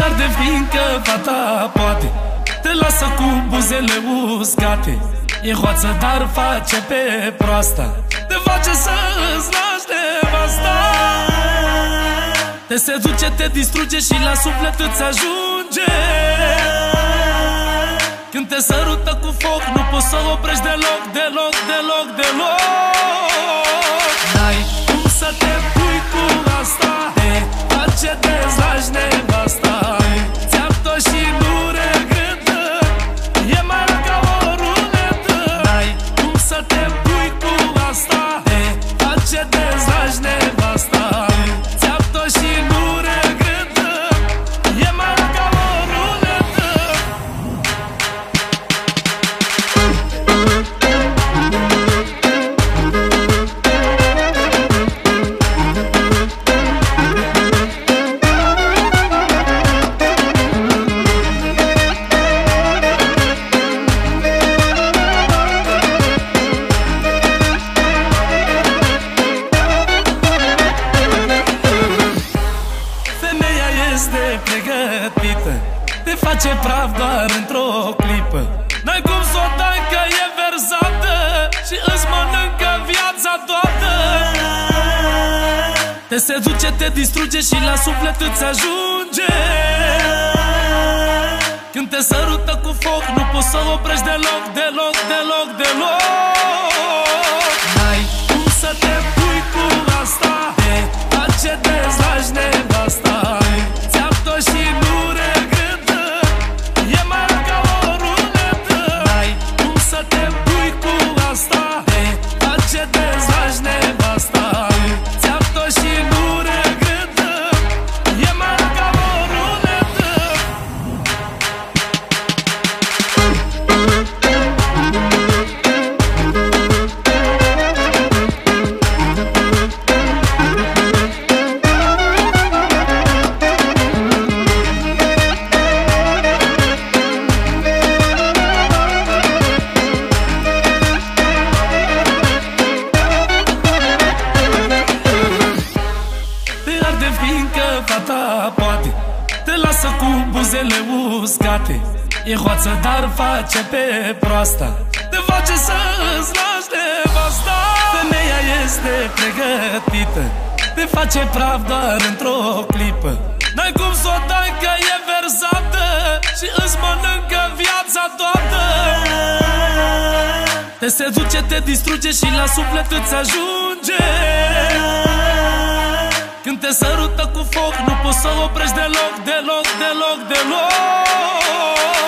arde fiindcă fata poate. Te lasă cu buzele uscate. E hoață, dar face pe proasta. Te face să-ți lași nevasta. Te seduce, te distruge și la suflet îți ajunge. Când te sărută cu foc Nu poți să oprești deloc, deloc, deloc, deloc. N-ai cum să te Te face praf doar într-o clipă. N-ai cum să o dai că e versată Și îți mănâncă viața toată. Te seduce, te distruge și la suflet îți ajunge. Când te sărută cu foc Nu poți să oprești deloc, deloc, deloc, deloc poate. Te lasă cu buzele uscate. E hoață, dar face pe proasta. Te face să-ți lași nevasta. Femeia este pregătită. Te face praf doar într-o clipă. N-ai cum să o dai că e versată. Și îți mănâncă viața toată. Te seduce, te distruge și la suflet îți ajunge când te sărută cu foc Nu poți să oprești deloc, deloc, deloc, deloc